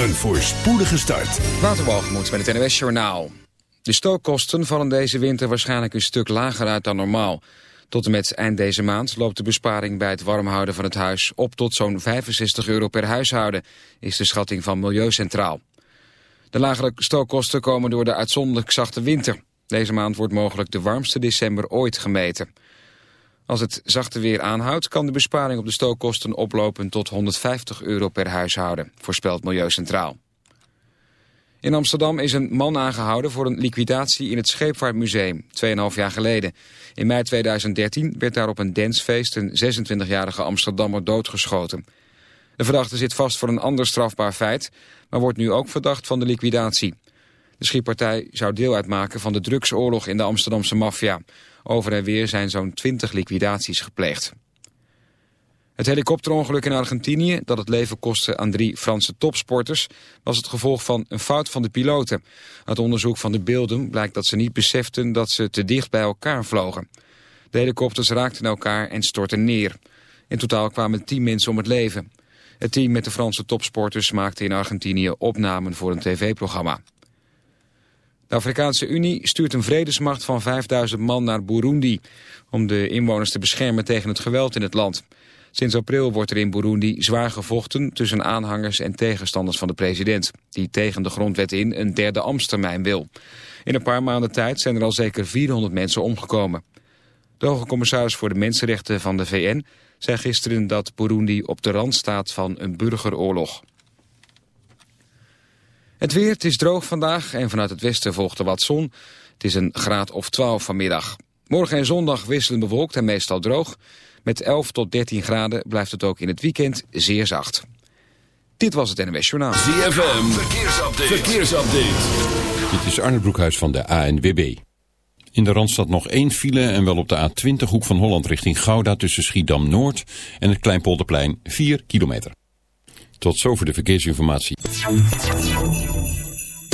Een voorspoedige start. Waterwalgemoed met het NWS Journaal. De stookkosten vallen deze winter waarschijnlijk een stuk lager uit dan normaal. Tot en met eind deze maand loopt de besparing bij het warmhouden van het huis op tot zo'n 65 euro per huishouden, is de schatting van Milieucentraal. De lagere stookkosten komen door de uitzonderlijk zachte winter. Deze maand wordt mogelijk de warmste december ooit gemeten. Als het zachte weer aanhoudt, kan de besparing op de stookkosten oplopen tot 150 euro per huishouden, voorspelt Milieucentraal. In Amsterdam is een man aangehouden voor een liquidatie in het Scheepvaartmuseum, 2,5 jaar geleden. In mei 2013 werd daar op een dancefeest een 26-jarige Amsterdammer doodgeschoten. De verdachte zit vast voor een ander strafbaar feit, maar wordt nu ook verdacht van de liquidatie. De schietpartij zou deel uitmaken van de drugsoorlog in de Amsterdamse maffia. Over en weer zijn zo'n 20 liquidaties gepleegd. Het helikopterongeluk in Argentinië, dat het leven kostte aan drie Franse topsporters, was het gevolg van een fout van de piloten. Uit onderzoek van de beelden blijkt dat ze niet beseften dat ze te dicht bij elkaar vlogen. De helikopters raakten elkaar en stortten neer. In totaal kwamen tien mensen om het leven. Het team met de Franse topsporters maakte in Argentinië opnamen voor een tv-programma. De Afrikaanse Unie stuurt een vredesmacht van 5000 man naar Burundi... om de inwoners te beschermen tegen het geweld in het land. Sinds april wordt er in Burundi zwaar gevochten tussen aanhangers en tegenstanders van de president... die tegen de grondwet in een derde ambtstermijn wil. In een paar maanden tijd zijn er al zeker 400 mensen omgekomen. De hoge commissaris voor de Mensenrechten van de VN zei gisteren dat Burundi op de rand staat van een burgeroorlog. Het weer, het is droog vandaag en vanuit het westen volgt er wat zon. Het is een graad of 12 vanmiddag. Morgen en zondag wisselen bewolkt en meestal droog. Met 11 tot 13 graden blijft het ook in het weekend zeer zacht. Dit was het NWS Journaal. ZFM, verkeersupdate. verkeersupdate. Dit is Arne Broekhuis van de ANWB. In de Randstad nog één file en wel op de A20 hoek van Holland richting Gouda tussen Schiedam-Noord en het Kleinpolderplein 4 kilometer. Tot zover de verkeersinformatie.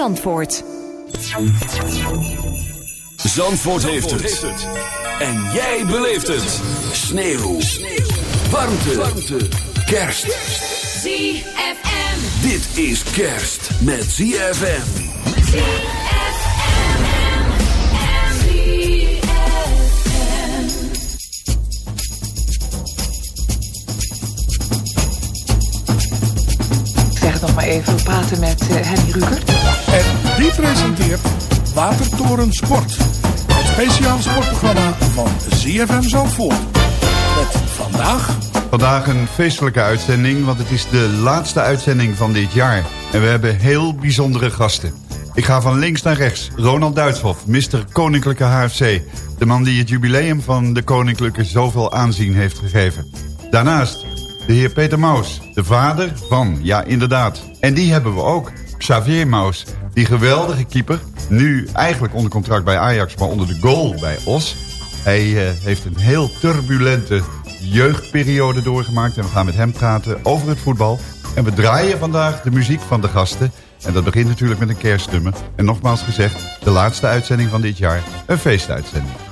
Zandvoort. Zandvoort, heeft, het. En jij beleeft het. Sneeuw. Sneeuw. Warmte. Warmte. Kerst. ZFM. Dit is kerst met ZFM. Ik even, we praten met uh, Henny Rukert. En die presenteert Watertoren Sport. Het speciale sportprogramma van ZFM Zandvoort. Met vandaag... Vandaag een feestelijke uitzending, want het is de laatste uitzending van dit jaar. En we hebben heel bijzondere gasten. Ik ga van links naar rechts. Ronald Duitshoff, Mr. Koninklijke HFC. De man die het jubileum van de Koninklijke zoveel aanzien heeft gegeven. Daarnaast de heer Peter Maus, de vader van, ja inderdaad. En die hebben we ook, Xavier Maus, die geweldige keeper. Nu eigenlijk onder contract bij Ajax, maar onder de goal bij Os. Hij uh, heeft een heel turbulente jeugdperiode doorgemaakt. En we gaan met hem praten over het voetbal. En we draaien vandaag de muziek van de gasten. En dat begint natuurlijk met een kerstnummer. En nogmaals gezegd, de laatste uitzending van dit jaar, een feestuitzending.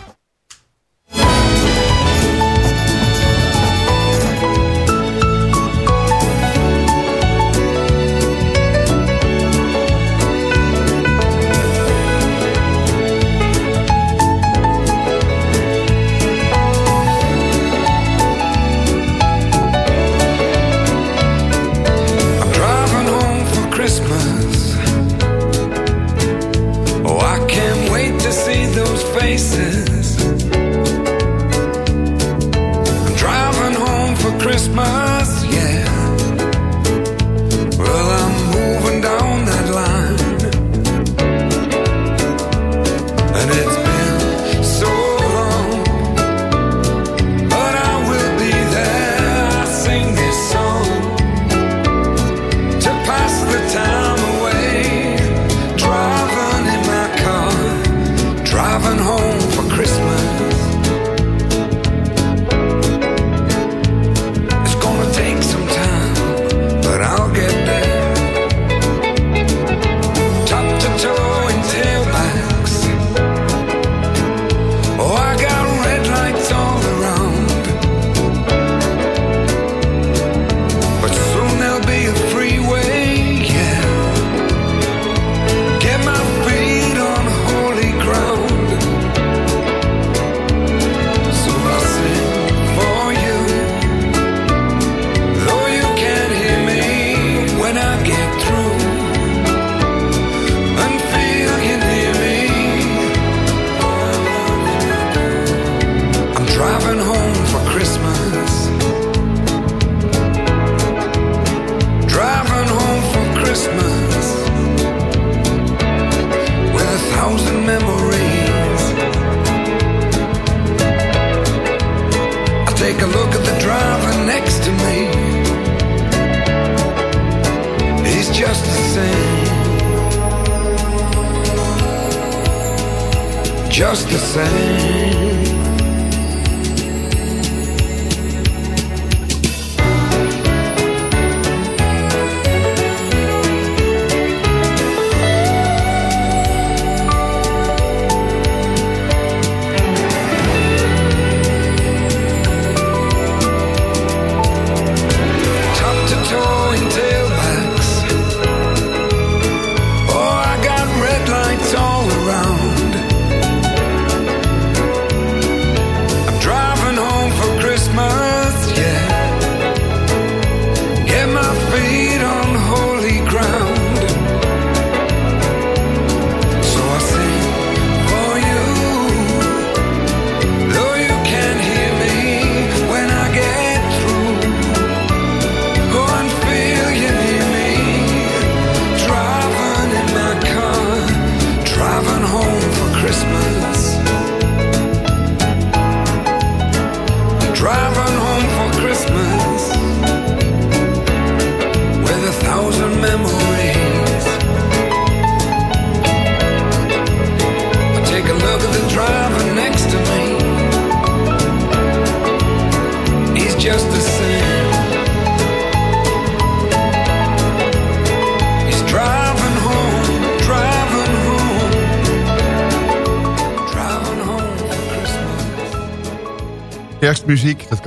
Christmas.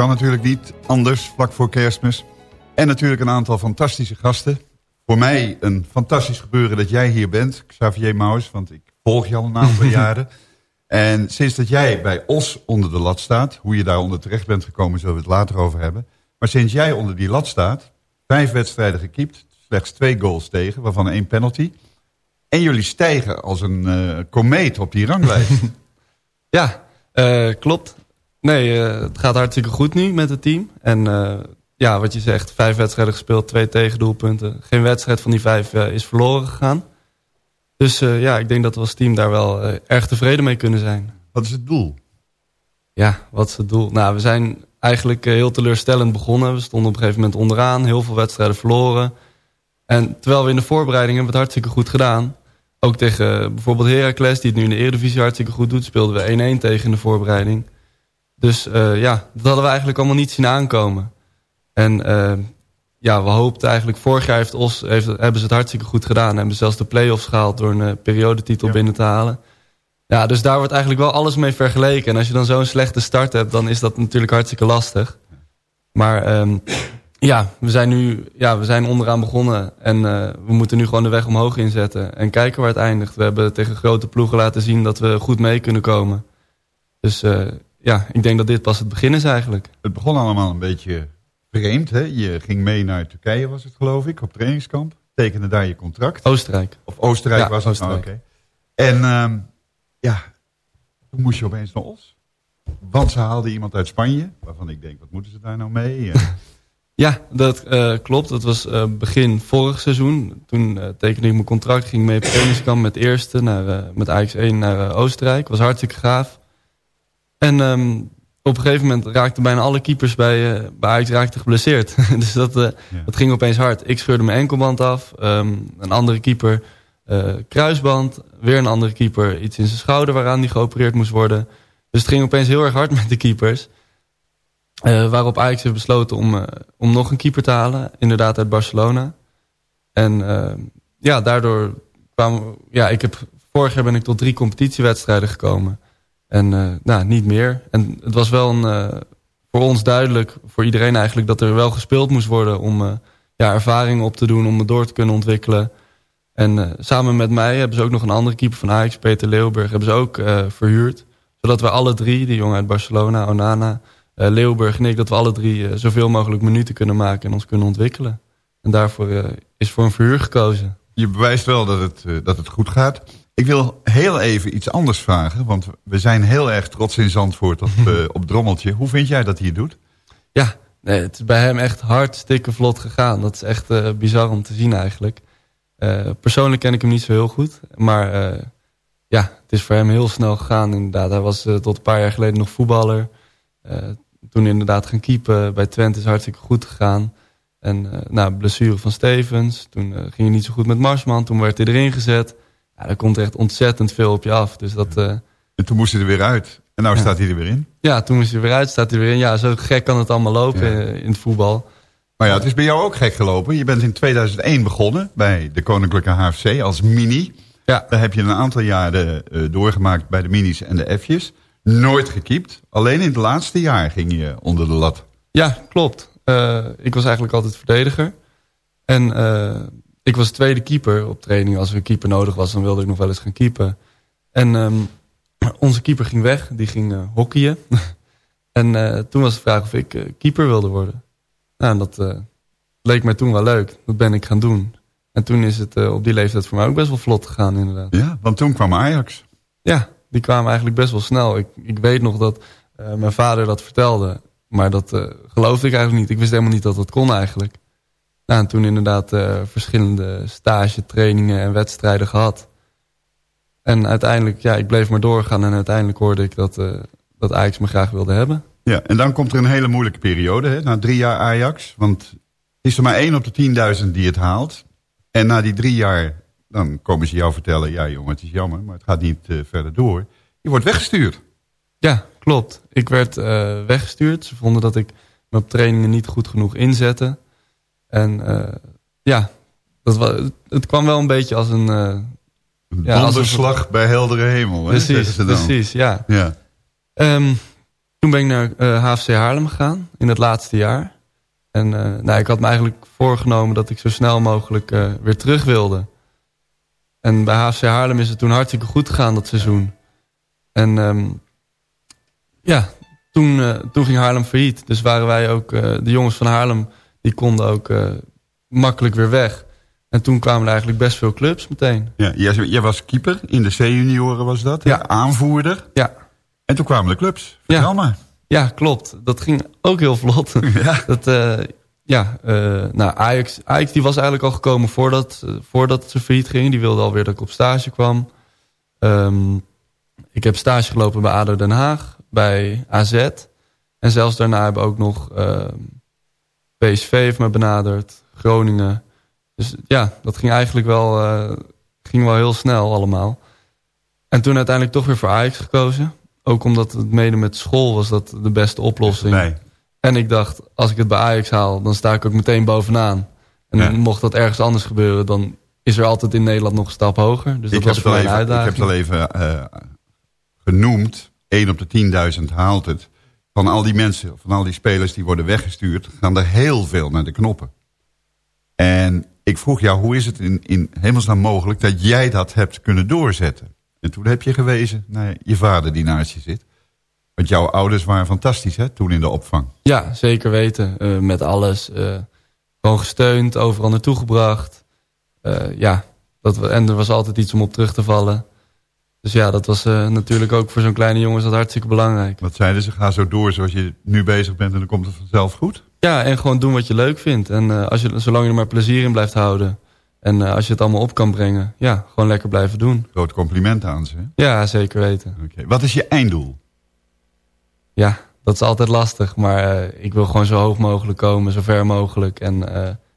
Kan natuurlijk niet anders vlak voor kerstmis. En natuurlijk een aantal fantastische gasten. Voor mij een fantastisch gebeuren dat jij hier bent, Xavier Maus, want ik volg je al een aantal jaren. En sinds dat jij bij Os onder de lat staat, hoe je daar onder terecht bent gekomen, zullen we het later over hebben. Maar sinds jij onder die lat staat, vijf wedstrijden gekiept, slechts twee goals tegen, waarvan één penalty. En jullie stijgen als een uh, komeet op die ranglijst. ja, uh, klopt. Nee, uh, het gaat hartstikke goed nu met het team. En uh, ja, wat je zegt, vijf wedstrijden gespeeld, twee tegendoelpunten. Geen wedstrijd van die vijf uh, is verloren gegaan. Dus ja, ik denk dat we als team daar wel erg tevreden mee kunnen zijn. Wat is het doel? Ja, wat is het doel? Nou, we zijn eigenlijk heel teleurstellend begonnen. We stonden op een gegeven moment onderaan, heel veel wedstrijden verloren. En terwijl we in de voorbereiding hebben het hartstikke goed gedaan. Ook tegen bijvoorbeeld Heracles, die het nu in de Eredivisie hartstikke goed doet... speelden we 1-1 tegen in de voorbereiding... Dus uh, ja, dat hadden we eigenlijk allemaal niet zien aankomen. En uh, ja, we hoopten eigenlijk... Vorig jaar heeft Os, heeft, hebben ze het hartstikke goed gedaan. Hebben zelfs de play-offs gehaald door een uh, periodetitel binnen te halen. Ja, dus daar wordt eigenlijk wel alles mee vergeleken. En als je dan zo'n slechte start hebt, dan is dat natuurlijk hartstikke lastig. Maar um, ja, we zijn nu ja, we zijn onderaan begonnen. En uh, we moeten nu gewoon de weg omhoog inzetten. En kijken waar het eindigt. We hebben tegen grote ploegen laten zien dat we goed mee kunnen komen. Dus uh, ja, ik denk dat dit pas het begin is eigenlijk. Het begon allemaal een beetje vreemd. Hè? Je ging mee naar Turkije was het geloof ik, op trainingskamp. Tekende daar je contract. Oostenrijk. Of Oostenrijk ja, was het. Oostenrijk. Okay. En um, ja, toen moest je opeens naar Os. Want ze haalden iemand uit Spanje. Waarvan ik denk, wat moeten ze daar nou mee? ja, dat uh, klopt. Dat was uh, begin vorig seizoen. Toen uh, tekende ik mijn contract. Ging mee op trainingskamp met eerste. Naar, met Ajax 1 naar Oostenrijk. Was hartstikke gaaf. En um, op een gegeven moment raakten bijna alle keepers bij, bij Ajax raakten geblesseerd. dus dat, ja. dat ging opeens hard. Ik scheurde mijn enkelband af. Um, een andere keeper kruisband. Weer een andere keeper iets in zijn schouder waaraan die geopereerd moest worden. Dus het ging opeens heel erg hard met de keepers. Uh, waarop Ajax heeft besloten om, uh, om nog een keeper te halen. Inderdaad uit Barcelona. En uh, ja, daardoor kwam... Ja, ik heb, vorig jaar ben ik tot drie competitiewedstrijden gekomen. En nou, niet meer. En het was wel een, voor ons duidelijk, voor iedereen eigenlijk... dat er wel gespeeld moest worden om ja, ervaring op te doen... om me door te kunnen ontwikkelen. En samen met mij hebben ze ook nog een andere keeper van Ajax... Peter Leeuwberg, hebben ze ook verhuurd zodat we alle drie, die jongen uit Barcelona, Onana, Leeuwburg en ik... dat we alle drie zoveel mogelijk minuten kunnen maken en ons kunnen ontwikkelen. En daarvoor is voor een verhuur gekozen. Je bewijst wel dat het, dat het goed gaat. Ik wil heel even iets anders vragen. Want we zijn heel erg trots in Zandvoort op, op Drommeltje. Hoe vind jij dat hij het doet? Ja, nee, het is bij hem echt hartstikke vlot gegaan. Dat is echt bizar om te zien eigenlijk. persoonlijk ken ik hem niet zo heel goed. Maar ja, het is voor hem heel snel gegaan inderdaad. Hij was tot een paar jaar geleden nog voetballer. Toen inderdaad gaan keepen bij Twente is hartstikke goed gegaan. En uh, nou, blessure van Stevens. Toen ging hij niet zo goed met Marsman. Toen werd hij erin gezet. Ja, daar komt er echt ontzettend veel op je af. Dus dat, en toen moest hij er weer uit. En nou ja. staat hij er weer in. Ja, toen moest hij er weer uit. Staat hij weer in. Ja, zo gek kan het allemaal lopen ja. in het voetbal. Maar ja, het is bij jou ook gek gelopen. Je bent in 2001 begonnen bij de Koninklijke HFC als mini. Ja. Daar heb je een aantal jaren uh, doorgemaakt bij de minis en de F'jes. Nooit gekiept. Alleen in het laatste jaar ging je onder de lat. Ja, klopt. Uh, ik was eigenlijk altijd verdediger. En ik was tweede keeper op training. Als er een keeper nodig was, dan wilde ik nog wel eens gaan keepen. En um, onze keeper ging weg. Die ging hockeyen. en toen was de vraag of ik keeper wilde worden. Nou, dat leek mij toen wel leuk. Dat ben ik gaan doen. En toen is het op die leeftijd voor mij ook best wel vlot gegaan inderdaad. Ja, want toen kwam Ajax. Ja, die kwamen eigenlijk best wel snel. Ik, ik weet nog dat mijn vader dat vertelde. Maar dat geloofde ik eigenlijk niet. Ik wist helemaal niet dat dat kon eigenlijk. Nou, en toen inderdaad verschillende stage, trainingen en wedstrijden gehad. En uiteindelijk, ja, ik bleef maar doorgaan. En uiteindelijk hoorde ik dat, dat Ajax me graag wilde hebben. Ja, en dan komt er een hele moeilijke periode. Hè? Na drie jaar Ajax. Want het is er maar één op de 10.000 die het haalt. En na die drie jaar, dan komen ze jou vertellen... ja jongen, het is jammer, maar het gaat niet uh, verder door. Je wordt weggestuurd. Ja, klopt. Ik werd uh, weggestuurd. Ze vonden dat ik me op trainingen niet goed genoeg inzette. En uh, ja, dat was, het kwam wel een beetje als een... een ja, donderslag als een... bij heldere hemel. Hè, precies, precies, ja. ja. Um, toen ben ik naar HFC Haarlem gegaan in het laatste jaar. En uh, nou, ik had me eigenlijk voorgenomen dat ik zo snel mogelijk uh, weer terug wilde. En bij HFC Haarlem is het toen hartstikke goed gegaan dat seizoen. En um, ja, toen, toen ging Haarlem failliet. Dus waren wij ook, de jongens van Haarlem, die konden ook makkelijk weer weg. En toen kwamen er eigenlijk best veel clubs meteen. Ja, jij, jij was keeper, in de C-junioren was dat? Ja. Aanvoerder. Ja. En toen kwamen de clubs. Vertel ja. maar. Ja, klopt. Dat ging ook heel vlot. Ja. Dat, uh, ja, uh, nou, Ajax, Ajax die was eigenlijk al gekomen voordat, uh, voordat ze failliet ging. Die wilde alweer dat ik op stage kwam. Um, ik heb stage gelopen bij ADO Den Haag, bij AZ. En zelfs daarna hebben ook nog uh, PSV heeft me benaderd, Groningen. Dus ja, dat ging eigenlijk wel, ging wel heel snel allemaal. En toen uiteindelijk toch weer voor Ajax gekozen. Ook omdat het mede met school was dat de beste oplossing. Nee. En ik dacht, als ik het bij Ajax haal, dan sta ik ook meteen bovenaan. En mocht dat ergens anders gebeuren, dan is er altijd in Nederland nog een stap hoger. Dus dat was voor mij een uitdaging. Ik heb het al even uh, genoemd. 1 op de 10.000 haalt het. Van al die mensen, van al die spelers die worden weggestuurd... gaan er heel veel naar de knoppen. En ik vroeg jou, hoe is het in, in hemelsnaam mogelijk... dat jij dat hebt kunnen doorzetten? En toen heb je gewezen naar je vader die naast je zit. Want jouw ouders waren fantastisch hè, toen in de opvang. Ja, zeker weten. Uh, met alles. Uh, gewoon gesteund, overal naartoe gebracht. Uh, ja, dat, en er was altijd iets om op terug te vallen. Dus ja, dat was natuurlijk ook voor zo'n kleine jongens dat hartstikke belangrijk. Wat zeiden ze? Ga zo door zoals je nu bezig bent en dan komt het vanzelf goed? Ja, en gewoon doen wat je leuk vindt. En als je, zolang je er maar plezier in blijft houden... En als je het allemaal op kan brengen, ja, gewoon lekker blijven doen. Groot compliment aan ze. Ja, zeker weten. Okay. Wat is je einddoel? Ja, dat is altijd lastig. Maar ik wil gewoon zo hoog mogelijk komen, zo ver mogelijk. En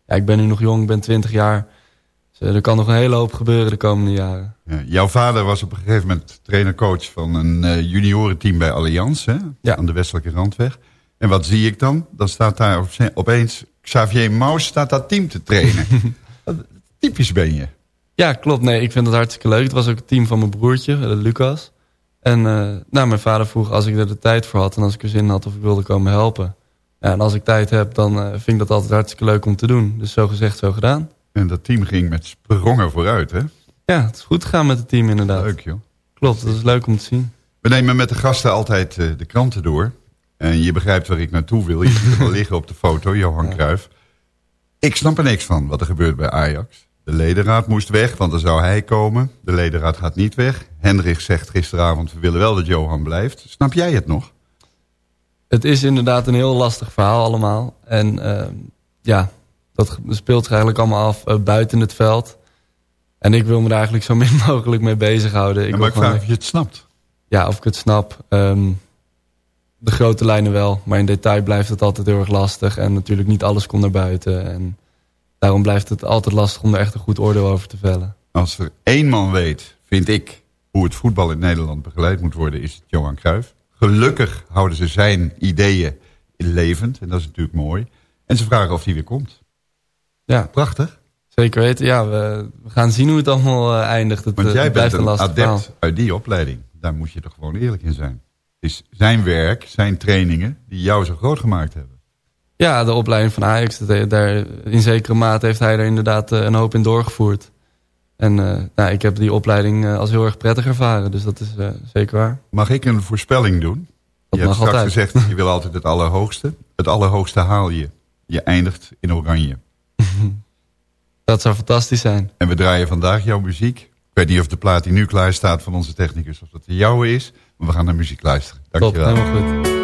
ja, ik ben nu nog jong, ik ben 20 jaar. Uh, er kan nog een hele hoop gebeuren de komende jaren. Ja, jouw vader was op een gegeven moment trainer-coach van een juniorenteam bij Allianz. Hè? Ja. Aan de Westelijke Randweg. En wat zie ik dan? Dan staat daar opeens Xavier Maus staat dat team te trainen. Typisch ben je. Ja, klopt. Nee, ik vind het hartstikke leuk. Het was ook het team van mijn broertje, Lucas. En uh, nou, mijn vader vroeg als ik er de tijd voor had en als ik er zin had of ik wilde komen helpen. Ja, en als ik tijd heb, dan uh, vind ik dat altijd hartstikke leuk om te doen. Dus zo gezegd, zo gedaan. En dat team ging met sprongen vooruit, hè? Ja, het is goed gegaan met het team inderdaad. Leuk, joh. Klopt, dat is leuk om te zien. We nemen met de gasten altijd uh, de kranten door. En je begrijpt waar ik naartoe wil. Je ziet wel liggen op de foto, Johan ja. Cruijff. Ik snap er niks van wat er gebeurt bij Ajax. De ledenraad moest weg, want dan zou hij komen. De ledenraad gaat niet weg. Hendrik zegt gisteravond, we willen wel dat Johan blijft. Snap jij het nog? Het is inderdaad een heel lastig verhaal allemaal. En uh, ja, dat speelt zich eigenlijk allemaal af uh, buiten het veld. En ik wil me daar eigenlijk zo min mogelijk mee bezighouden. Ik ja, maar ik vraag of je het snapt. Ja, of ik het snap. Um, de grote lijnen wel. Maar in detail blijft het altijd heel erg lastig. En natuurlijk niet alles komt naar buiten. En daarom blijft het altijd lastig om er echt een goed oordeel over te vellen. Als er één man weet, vind ik, hoe het voetbal in Nederland begeleid moet worden, is het Johan Cruijff. Gelukkig houden ze zijn ideeën levend. En dat is natuurlijk mooi. En ze vragen of hij weer komt. Ja. Prachtig. Zeker weten. Ja, we, we gaan zien hoe het allemaal uh, eindigt. Het, Want jij het bent een, een adept verhaal. uit die opleiding. Daar moet je toch gewoon eerlijk in zijn. Het is zijn werk, zijn trainingen, die jou zo groot gemaakt hebben. Ja, de opleiding van Ajax. Dat, daar, in zekere mate heeft hij er inderdaad uh, een hoop in doorgevoerd. En uh, nou, ik heb die opleiding uh, als heel erg prettig ervaren. Dus dat is zeker waar. Mag ik een voorspelling doen? Dat je hebt straks altijd. gezegd, je wil altijd het allerhoogste. Het allerhoogste haal je. Je eindigt in oranje. Dat zou fantastisch zijn. En we draaien vandaag jouw muziek. Ik weet niet of de plaat die nu klaar staat van onze technicus... of dat de jouwe is. Maar we gaan naar muziek luisteren. Dank je wel. helemaal goed.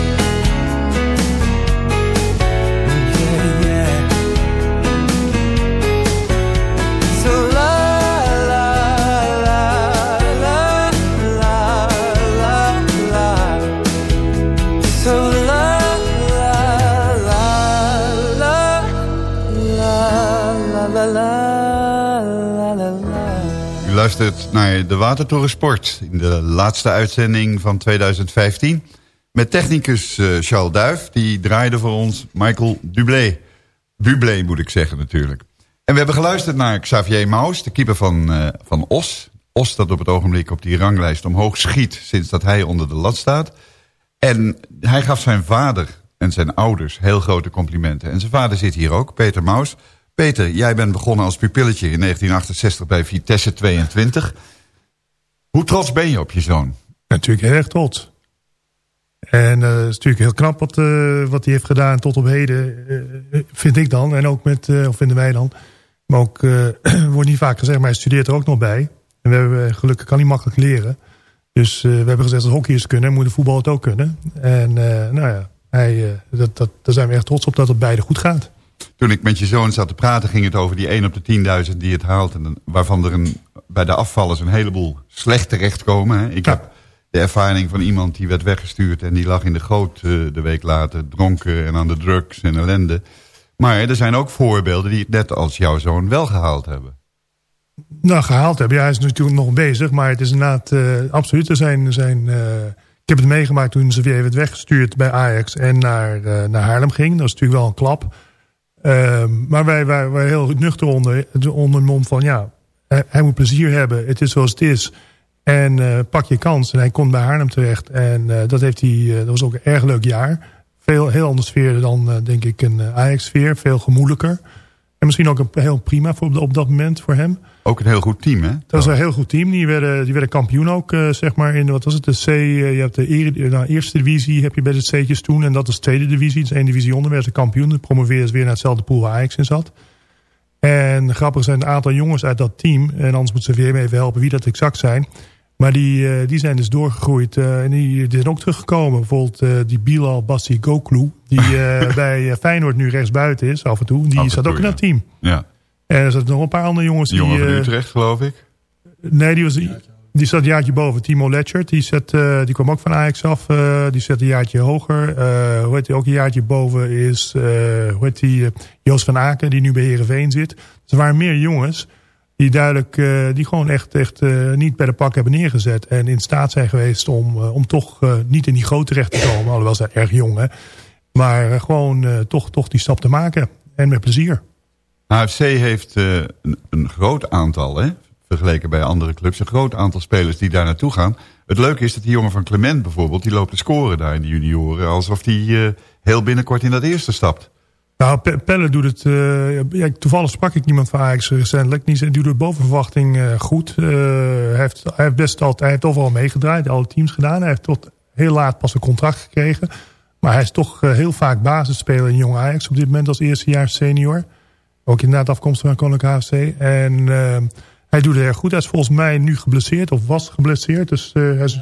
naar de Watertoren Sport... in de laatste uitzending van 2015... met technicus uh, Charles Duif, die draaide voor ons Michael Dublé. Bublé moet ik zeggen natuurlijk. En we hebben geluisterd naar Xavier Maus, de keeper van, uh, van Os. Os dat op het ogenblik op die ranglijst omhoog schiet... sinds dat hij onder de lat staat. En hij gaf zijn vader en zijn ouders heel grote complimenten. En zijn vader zit hier ook, Peter Maus... Peter, jij bent begonnen als pupilletje in 1968 bij Vitesse 22. Hoe trots ben je op je zoon? Natuurlijk erg trots. En uh, het is natuurlijk heel knap wat, uh, wat hij heeft gedaan tot op heden, uh, vind ik dan. En ook met, of vinden wij dan. Maar ook, wordt niet vaak gezegd, maar hij studeert er ook nog bij. En we hebben, gelukkig kan hij makkelijk leren. Dus we hebben gezegd dat hockeyers kunnen, moet de voetbal het ook kunnen. En nou ja, hij, dat, dat, daar zijn we echt trots op dat het beide goed gaat toen ik met je zoon zat te praten, ging het over die 1 op de 10.000 die het haalt. En waarvan er een, bij de afvallers een heleboel slecht terechtkomen. Hè. Ik heb de ervaring van iemand die werd weggestuurd en die lag in de goot uh, de week later. Dronken en aan de drugs en ellende. Maar er zijn ook voorbeelden die het net als jouw zoon wel gehaald hebben. Nou, gehaald hebben. Ja, hij is natuurlijk nog bezig. Maar het is inderdaad uh, absoluut. Er zijn, zijn, uh, ik heb het meegemaakt toen ze weer werd weggestuurd bij Ajax en naar, naar Haarlem ging. Dat is natuurlijk wel een klap. Ehm, maar wij waren heel nuchter onder, onder mom van ja, hij, moet plezier hebben. Het is zoals het is. En uh, pak je kans. En hij komt bij Haarlem terecht. En uh, dat, heeft hij, uh, dat was ook een erg leuk jaar. Veel, heel andere sfeer dan denk ik een Ajax-sfeer. Veel gemoedelijker. En misschien ook een heel prima voor, op dat moment voor hem. Ook een heel goed team, hè? Dat was een heel goed team. Die werden, die werden kampioen ook, uh, zeg maar, in wat was het, de C. Uh, je hebt de ere, nou, eerste divisie heb je bij de C'tjes toen. En dat is de tweede divisie. Dus één divisie onder werden ze kampioen. Dan promoveerden ze weer naar hetzelfde pool waar Ajax in zat. En grappig zijn een aantal jongens uit dat team. En anders moeten ze weer even helpen wie dat exact zijn. Maar die, uh, die zijn dus doorgegroeid. En die, die, zijn ook teruggekomen. Bijvoorbeeld die Bilal Bassi Goklu. Die bij Feyenoord nu rechtsbuiten is af en toe. Die zat ook in dat team. Ja. En er zaten nog een paar andere jongens. Die jongen van Utrecht geloof ik. Nee, die, was, die zat een jaartje boven. Timo Letchert. Die, zet, die kwam ook van Ajax af. die zet een jaartje hoger. hoe heet die ook een jaartje boven is... hoe heet die? Joost van Aken. Die nu bij Heerenveen zit. Dus er waren meer jongens die duidelijk, uh, die gewoon echt, echt uh, niet bij de pak hebben neergezet. En in staat zijn geweest om, uh, om toch niet in die groot terecht te komen. Alhoewel ze erg jong, hè. Maar gewoon toch, toch die stap te maken. En met plezier. HFC heeft een, een, groot aantal, hè, vergeleken bij andere clubs, een groot aantal spelers die daar naartoe gaan. Het leuke is dat die jongen van Clement bijvoorbeeld, die loopt te scoren daar in de junioren. Alsof die heel binnenkort in dat eerste stapt. Nou, Pelle doet het... Ja, toevallig sprak ik iemand van Ajax recentelijk. Die doet het boven verwachting goed. Hij, heeft, hij, heeft best al, hij heeft overal meegedraaid. Alle teams gedaan. Hij heeft tot heel laat pas een contract gekregen. Maar hij is toch heel vaak basisspeler in Jong Ajax. Op dit moment als eerstejaars senior. Ook inderdaad afkomstig van Koninklijke HFC. En hij doet het erg goed. Hij is volgens mij nu geblesseerd. Of was geblesseerd. Dus hij is...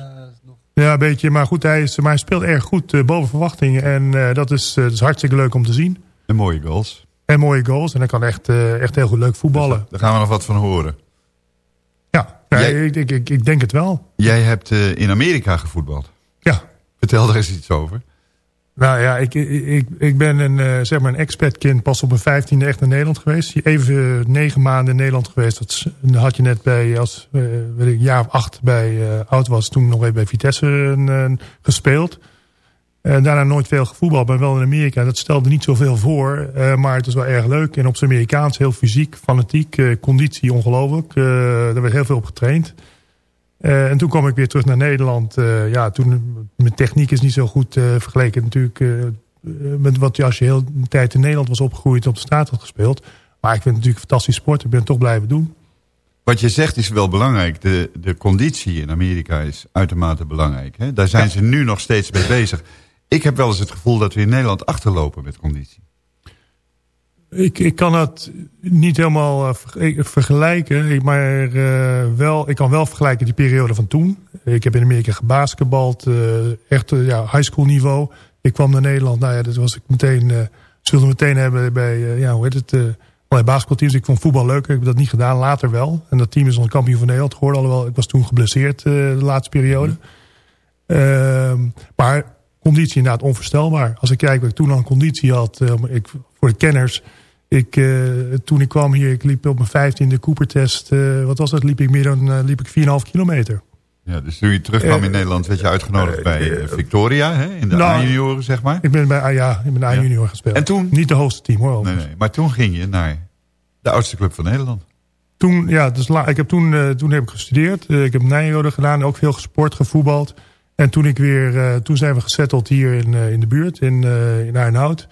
Ja, een beetje. Maar goed, hij, is, maar hij speelt erg goed boven verwachting. En dat, is, dat is hartstikke leuk om te zien. En mooie goals. En mooie goals. En hij kan echt, uh, echt heel goed leuk voetballen. Dus daar gaan we nog wat van horen. Ja. Nee, ik, ik, ik, ik, denk het wel. Jij hebt uh, in Amerika gevoetbald. Ja. Vertel er eens iets over. Nou ja, ik, ik, ik ben een, uh, zeg maar een expertkind pas op mijn vijftiende echt naar Nederland geweest. Even negen maanden in Nederland geweest. Dat had je net bij, als uh, weet ik, jaar of acht bij uh, oud was, toen nog even bij Vitesse gespeeld. daarna nooit veel gevoetbald, maar wel in Amerika. Dat stelde niet zoveel voor, maar het was wel erg leuk. En op zijn Amerikaans heel fysiek, fanatiek, conditie ongelooflijk. er werd heel veel op getraind. Uh, en toen kwam ik weer terug naar Nederland. Uh, ja, toen, mijn techniek is niet zo goed uh, vergeleken natuurlijk met wat als je heel de tijd in Nederland was opgegroeid op de straat had gespeeld. Maar ik vind het natuurlijk een fantastisch sport. Ik ben het toch blijven doen. Wat je zegt is wel belangrijk. De, de conditie in Amerika is uitermate belangrijk. Hè? Daar zijn ja. ze nu nog steeds mee bezig. Ik heb wel eens het gevoel dat we in Nederland achterlopen met conditie. Ik, ik kan het niet helemaal uh, vergelijken, maar uh, wel, ik kan wel vergelijken die periode van toen. Ik heb in Amerika gebasketbald, echt ja, high school niveau. Ik kwam naar Nederland, nou ja, dat was ik meteen, zullen meteen hebben bij, ja, hoe heet het, allerlei basketbalteams. Ik vond voetbal leuk, ik heb dat niet gedaan, later wel. En dat team is ons kampioen van Nederland geworden, alhoewel ik was toen geblesseerd de laatste periode. Mm. maar conditie inderdaad onvoorstelbaar. Als ik kijk wat ik toen aan conditie had, ik, voor de kenners... Ik, uh, toen ik kwam hier, ik liep op mijn vijftiende Cooper-test. Uh, wat was dat? Liep ik meer dan uh, liep ik 4,5 kilometer. Ja, dus toen je terugkwam in Nederland werd je uitgenodigd bij Victoria, hè? in de nou, A-junioren zeg maar. Ik ben bij ja, in mijn A-junior ja. gespeeld. En toen? Niet de hoogste team hoor. Nee, nee, maar toen ging je naar de oudste club van Nederland. Toen, ja, dus la, ik heb toen, toen heb ik gestudeerd. ik heb Nijrode gedaan, ook veel gesport, gevoetbald. En toen ik weer, toen zijn we gesetteld hier in, in de buurt, in, in Arnhout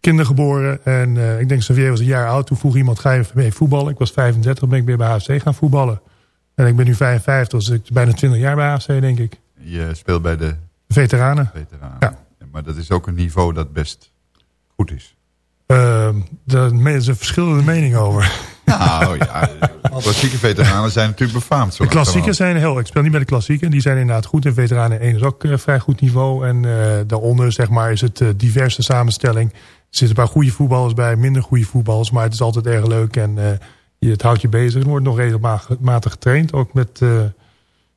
kinderen geboren. En uh, ik denk, Xavier was een jaar oud. Toen vroeg iemand, ga je mee voetballen? Ik was 35, ben ik weer bij HFC gaan voetballen. En ik ben nu 55, dus ik bijna 20 jaar bij HFC, denk ik. Je speelt bij de... Veteranen. Veteranen. Ja. Maar dat is ook een niveau dat best goed is. Uh, daar een verschillende mening over. Nou ja, klassieke veteranen zijn natuurlijk befaamd. De klassieken zijn heel... Ik speel niet bij de klassieken. Die zijn inderdaad goed. En veteranen 1 is ook uh, vrij goed niveau. En uh, daaronder zeg maar, is het diverse samenstelling. Er zitten een paar goede voetballers bij, minder goede voetballers. Maar het is altijd erg leuk en uh, je, het houdt je bezig. Er wordt nog regelmatig getraind. Ook met, uh,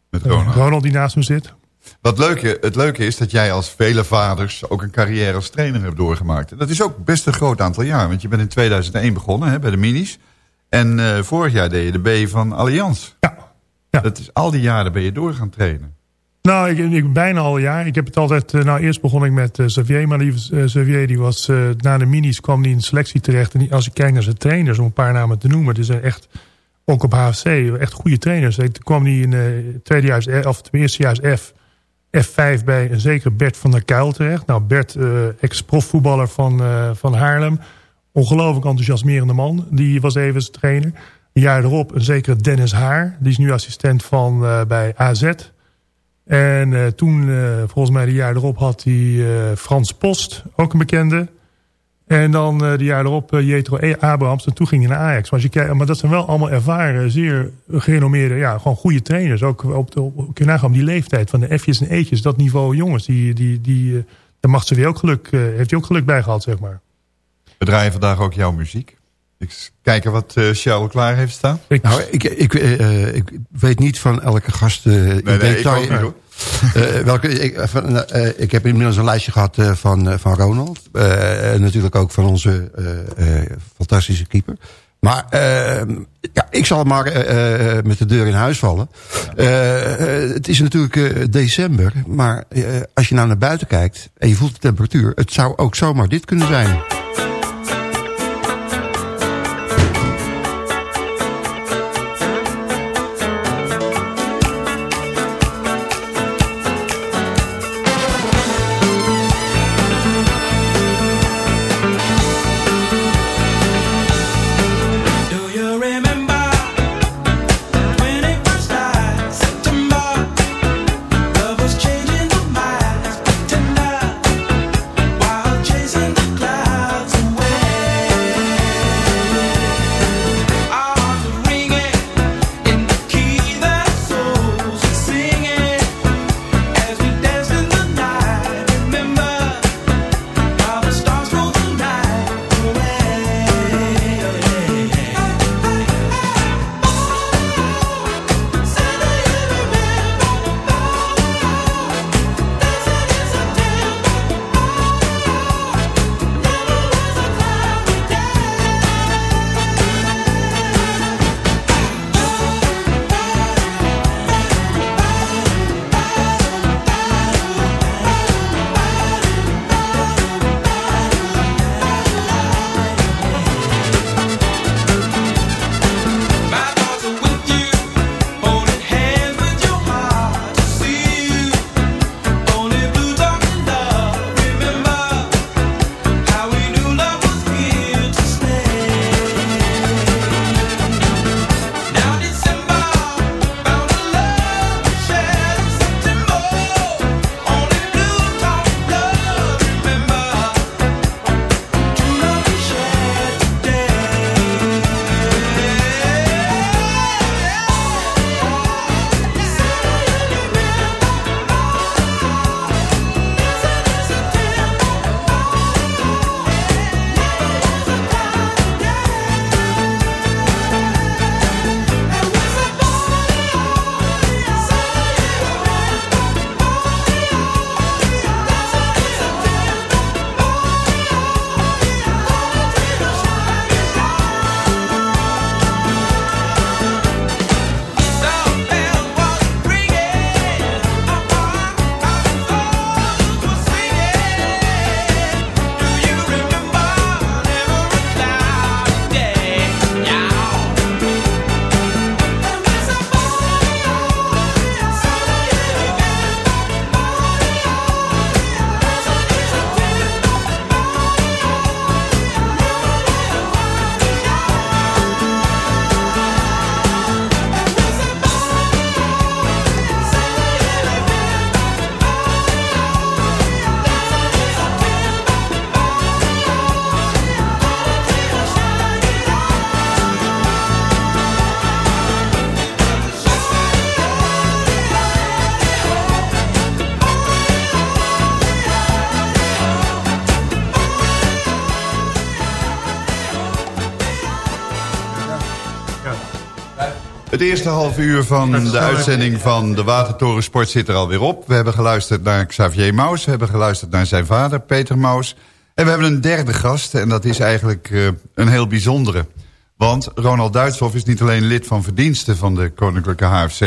met Ronald. Ronald die naast me zit. Wat leuke, het leuke is dat jij als vele vaders ook een carrière als trainer hebt doorgemaakt. En dat is ook best een groot aantal jaar. Want je bent in 2001 begonnen hè, bij de minis. En uh, vorig jaar deed je de B van Allianz. Ja. ja. Dat is, al die jaren ben je door gaan trainen. Nou, ik, ik bijna al jaar. Ik heb het altijd... Nou, eerst begon ik met uh, Xavier. Maar die, uh, Xavier die was... Na de minis kwam die in de selectie terecht. En als ik kijk naar zijn trainers, om een paar namen te noemen... die zijn echt, ook op HFC, echt goede trainers. Toen kwam hij in tweedejaars, of het eerstejaars F... F5 bij een zekere Bert van der Kuil terecht. Nou, Bert, ex-profvoetballer van, van Haarlem. Ongelooflijk enthousiasmerende man. Die was even zijn trainer. Een jaar erop een zekere Dennis Haar. Die is nu assistent van bij AZ... En uh, toen, uh, volgens mij de jaar erop, had hij uh, Frans Post, ook een bekende. En dan de jaar erop Jetro e Abrahams. En toen ging hij naar Ajax. Maar, als je kijkt, maar dat zijn wel allemaal ervaren, zeer gerenommeerde, ja, gewoon goede trainers. Ook op, de, op, kun je die leeftijd van de F'jes en E'tjes, dat niveau jongens. Die, die, die, daar mag ze weer ook geluk, heeft hij ook geluk bij gehad, zeg maar. We draaien vandaag ook jouw muziek. Ik kijken wat uh, Charles klaar heeft staan. Ik, nou, ik, ik, uh, ik weet niet van elke gast uh, in nee, detail. Ik niet, hoor. welke, ik, van, ik heb inmiddels een lijstje gehad van, van Ronald. en natuurlijk ook van onze fantastische keeper. Maar ja, ik zal maar met de deur in huis vallen. Ja. het is natuurlijk december. Maar als je nou naar buiten kijkt en je voelt de temperatuur. Het zou ook zomaar dit kunnen zijn. Eerste half uur van de uitzending van de Watertoren Sport zit er alweer op. We hebben geluisterd naar Xavier Maus. We hebben geluisterd naar zijn vader, Peter Maus. En we hebben een derde gast. En dat is eigenlijk uh, een heel bijzondere. Want Ronald Duitshoff is niet alleen lid van verdiensten van de Koninklijke HFC.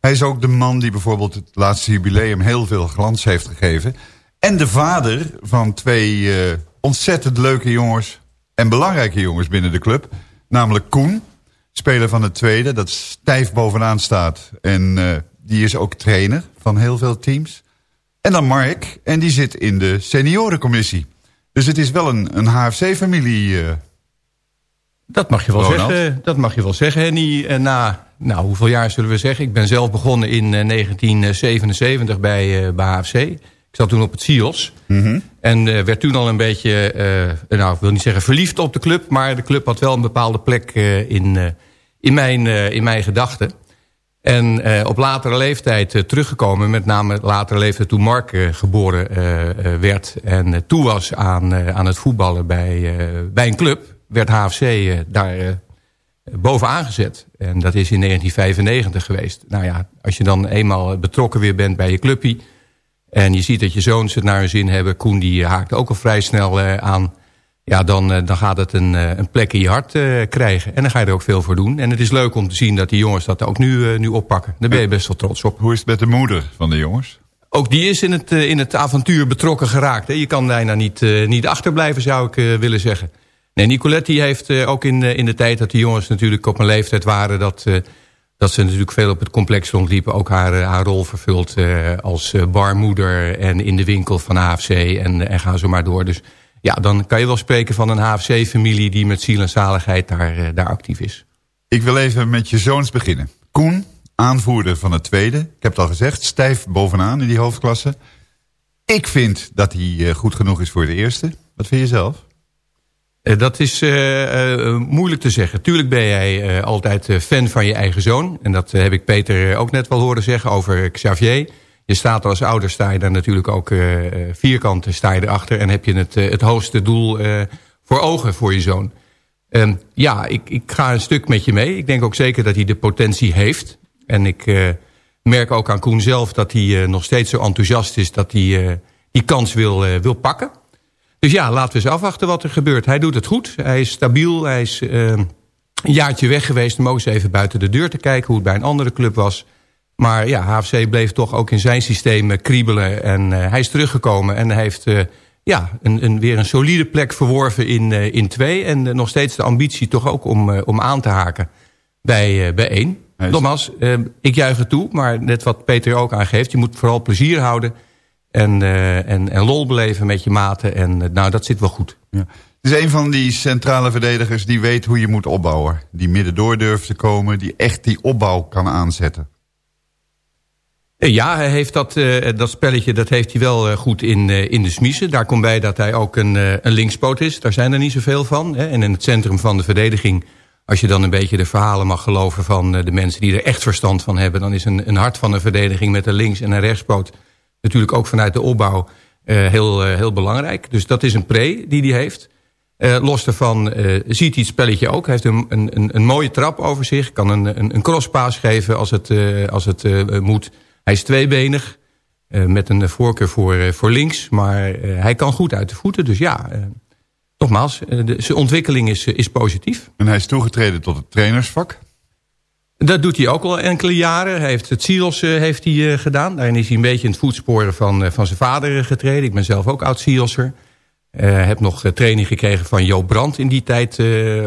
Hij is ook de man die bijvoorbeeld het laatste jubileum heel veel glans heeft gegeven. En de vader van twee uh, ontzettend leuke jongens en belangrijke jongens binnen de club. Namelijk Koen, speler van het tweede, dat stijf bovenaan staat. En uh, die is ook trainer van heel veel teams. En dan Mark, en die zit in de seniorencommissie. Dus het is wel een, een HFC-familie. Uh, dat mag je wel zeggen, dat mag je wel zeggen, Henny. Uh, na, nou, hoeveel jaar zullen we zeggen? Ik ben zelf begonnen in 1977 bij, bij HFC. Ik zat toen op het CIOS. Mm En uh, werd toen al een beetje, uh, nou ik wil niet zeggen verliefd op de club. Maar de club had wel een bepaalde plek uh, in, in, mijn, in mijn gedachten. En op latere leeftijd teruggekomen. Met name latere leeftijd toen Mark geboren werd. En toe was aan, aan het voetballen bij, bij een club. Werd HFC daar bovenaan gezet. En dat is in 1995 geweest. Nou ja, als je dan eenmaal betrokken weer bent bij je clubpie en je ziet dat je zoons het naar hun zin hebben. Koen die haakt ook al vrij snel uh, aan. Ja, dan, uh, dan gaat het een, uh, een plek in je hart krijgen. En dan ga je er ook veel voor doen. En het is leuk om te zien dat die jongens dat ook nu, nu oppakken. Daar ben je best wel trots op. Hoe is het met de moeder van de jongens? Ook die is in het, in het avontuur betrokken geraakt. Hè. Je kan bijna niet, niet achterblijven, zou ik willen zeggen. Nee, Nicolette die heeft ook in, in de tijd dat die jongens natuurlijk op een leeftijd waren... dat dat ze natuurlijk veel op het complex rondliepen. Ook haar, eh, haar rol vervuld uh, als eh, barmoeder en in de winkel van AFC. En, en gaan zo maar door. Dus ja, dan kan je wel spreken van een HFC-familie... die met ziel en zaligheid daar, daar actief is. Ik wil even met je zoons beginnen. Koen, aanvoerder van het tweede. Ik heb het al gezegd, stijf bovenaan in die hoofdklasse. Ik vind dat hij goed genoeg is voor de eerste. Wat vind je zelf? Uh, dat is uh, uh, moeilijk te zeggen. Tuurlijk ben jij altijd fan van je eigen zoon. En dat heb ik Peter ook net wel horen zeggen over Xavier. Je staat als ouder, sta je daar natuurlijk ook vierkant sta je erachter. En heb je het, het hoogste doel voor ogen voor je zoon. Ehm, ja, ik, ik ga een stuk met je mee. Ik denk ook zeker dat hij de potentie heeft. En ik merk ook aan Koen zelf dat hij nog steeds zo enthousiast is... dat hij die kans wil, wil pakken. Dus ja, laten we eens afwachten wat er gebeurt. Hij doet het goed. Hij is stabiel. Hij is uh, een jaartje weg geweest om ook eens even buiten de deur te kijken... hoe het bij een andere club was. Maar ja, HFC bleef toch ook in zijn systeem kriebelen. En uh, hij is teruggekomen en heeft uh, ja, een, een, weer een solide plek verworven in, in twee. En nog steeds de ambitie toch ook om, om aan te haken bij, bij één. Nogmaals, ik juich het toe, maar net wat Peter ook aangeeft... je moet vooral plezier houden en, uh, en, en lol beleven met je maten. En uh, nou, dat zit wel goed. Ja. Het is een van die centrale verdedigers die weet hoe je moet opbouwen. Die midden door durft te komen. Die echt die opbouw kan aanzetten. Eh, ja, hij heeft dat, uh, dat spelletje dat heeft hij wel uh, goed in, uh, in de smiezen. Daar komt bij dat hij ook een, een linkspoot is. Daar zijn er niet zoveel van. Hè. En in het centrum van de verdediging... als je dan een beetje de verhalen mag geloven van de mensen die er echt verstand van hebben... dan is een, een hart van een verdediging met een links- en een rechtspoot natuurlijk ook vanuit de opbouw uh, heel, uh, heel belangrijk. Dus dat is een pre die hij heeft. Uh, los daarvan ziet hij het spelletje ook. Hij heeft een, een, een mooie trap over zich. Kan een, een, een crosspaas geven als het, als het moet. Hij is tweebenig. met een voorkeur voor, voor links. Maar hij kan goed uit de voeten. Dus ja, nogmaals, de, zijn ontwikkeling is, is positief. En hij is toegetreden tot het trainersvak? Dat doet hij ook al enkele jaren. Hij heeft het SIOS uh, heeft hij, uh, gedaan. Daarin is hij een beetje in het voetsporen van, uh, van zijn vader getreden. Ik ben zelf ook oud SIOS'er. heb nog training gekregen van Jo Brandt in die tijd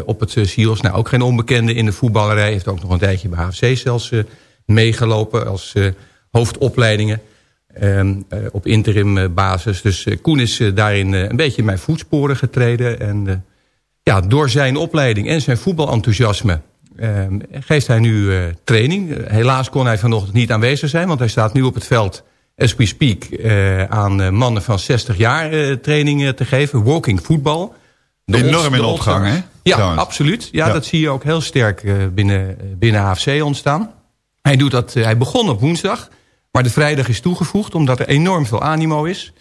op het SIOS. Nou, ook geen onbekende in de voetballerij. Heeft ook nog een tijdje bij HFC zelfs meegelopen als hoofdopleidingen. Ehm, op interim basis. Dus Koen is daarin een beetje in mijn voetsporen getreden. En ja, door zijn opleiding en zijn voetbalenthousiasme geeft hij nu uh, training. helaas kon hij vanochtend niet aanwezig zijn, want hij staat nu op het veld as we speak uh, aan mannen van 60 jaar training te geven. Walking voetbal. Enorm in opgang, hè? Ja, absoluut. Ja, ja, dat zie je ook heel sterk binnen, binnen AFC ontstaan. Hij, doet dat, hij begon op woensdag, maar de vrijdag is toegevoegd... omdat er enorm veel animo is.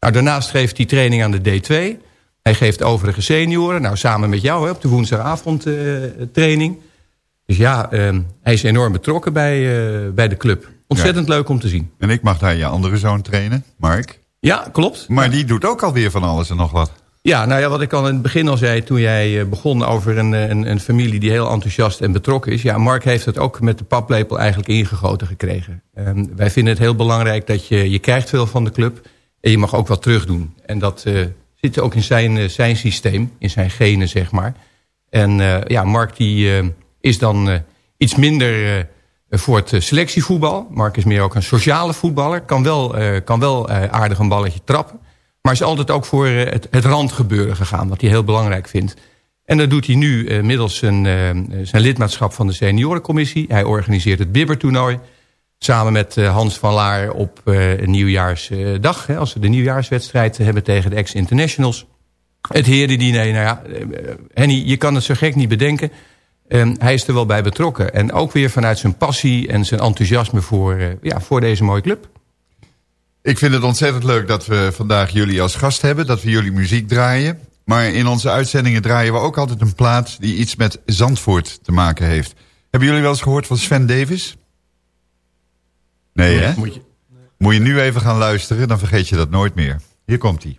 Nou, daarnaast geeft hij training aan de D2. Hij geeft overige senioren, nou samen met jou hè, op de woensdagavond training... Dus ja, ehm, hij is enorm betrokken bij, uh, bij de club. Ontzettend leuk om te zien. En ik mag daar je andere zoon trainen, Mark. Ja, klopt. Maar die doet ook alweer van alles en nog wat. Ja, nou ja, wat ik al in het begin al zei... toen jij begon over een, een, een, familie die heel enthousiast en betrokken is. Ja, Mark heeft het ook met de paplepel eigenlijk ingegoten gekregen. Um, wij vinden het heel belangrijk dat je, je krijgt veel van de club... en je mag ook wat terug doen. En dat uh, zit ook in zijn, zijn systeem, in zijn genen, zeg maar. En uh, ja, Mark die is dan uh, iets minder uh, voor het eh, selectievoetbal. Mark is meer ook een sociale voetballer. Kan wel, kan wel aardig een balletje trappen. Maar is altijd ook voor het, het randgebeuren gegaan. Wat hij heel belangrijk vindt. En dat doet hij nu middels zijn, zijn lidmaatschap van de seniorencommissie. Hij organiseert het Bibbertoernooi. Samen met Hans van Laar op nieuwjaarsdag. Als we de nieuwjaarswedstrijd hebben tegen de ex-internationals. Het herendiner. Nou ja, Henny, je kan het zo gek niet bedenken. Um, hij is er wel bij betrokken. En ook weer vanuit zijn passie en zijn enthousiasme voor, uh, ja, voor deze mooie club. Ik vind het ontzettend leuk dat we vandaag jullie als gast hebben. Dat we jullie muziek draaien. Maar in onze uitzendingen draaien we ook altijd een plaat... die iets met Zandvoort te maken heeft. Hebben jullie wel eens gehoord van Sven Davis? Nee, hè? Moet je... Moet je nu even gaan luisteren, dan vergeet je dat nooit meer. Hier komt hij.